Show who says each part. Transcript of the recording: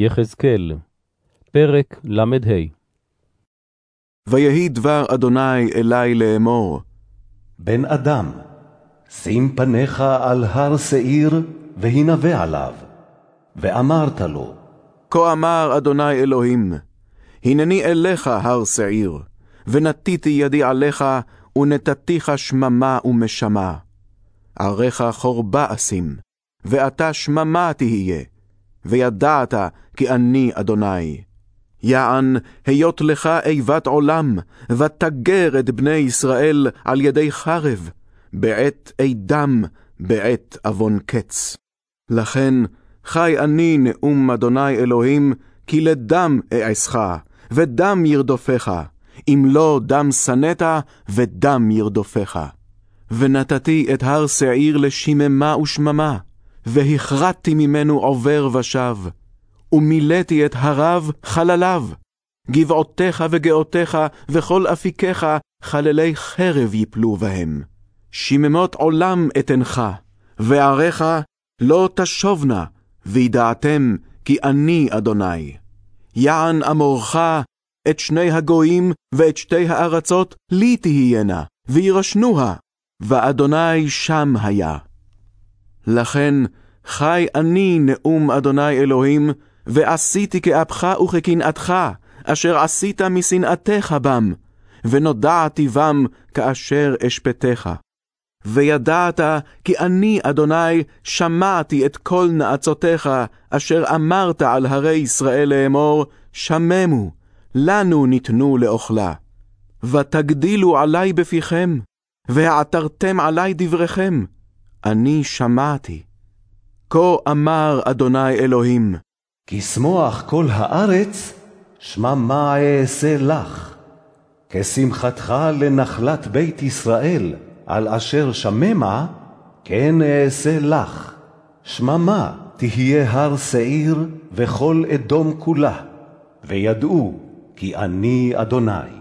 Speaker 1: יחזקאל, פרק ל"ה
Speaker 2: ויהי דבר אדוני אלי לאמור,
Speaker 3: בן אדם, שים פניך על הר שעיר, והנבא עליו. ואמרת לו,
Speaker 2: כה אמר אדוני אלוהים, הנני אליך הר שעיר, ונטיתי ידי עליך, ונתתיך שממה ומשמה. עריך חורבה אשים, ואתה שממה תהיה, וידעת כי אני אדוני. יען, היות לך איבת עולם, ותגר את בני ישראל על ידי חרב, בעת אידם, בעת עוון קץ. לכן, חי אני נאום אדוני אלוהים, כי לדם אעשך, ודם ירדופך, אם לא דם שנאת, ודם ירדופך. ונתתי את הר שעיר לשממה ושממה, והכרתתי ממנו עובר ושב, ומילאתי את הרב חלליו, גבעותיך וגאותיך וכל אפיקיך חללי חרב יפלו בהם. שממות עולם אתנך, ועריך לא תשובנה, וידעתם כי אני אדוני. יען אמורך את שני הגויים ואת שתי הארצות לי תהיינה, וירשנוה, ואדוני שם היה. לכן חי אני נאום אדוני אלוהים, ועשיתי כאפך וכקנאתך, אשר עשית משנאתך בם, ונודעתי בם כאשר אשפטך. וידעת כי אני, אדוני, שמעתי את כל נאצותיך, אשר אמרת על הרי ישראל לאמור, שממו, לנו ניתנו לאוכלה. ותגדילו עלי בפיכם, והעתרתם עלי דבריכם, אני שמעתי. כה אמר אדוני אלוהים,
Speaker 3: כי שמוח כל הארץ, שממה אעשה לך. כשמחתך לנחלת בית ישראל, על אשר שממה, כן אעשה לך. שממה תהיה הר שעיר וכל אדום כולה, וידעו כי אני אדוני.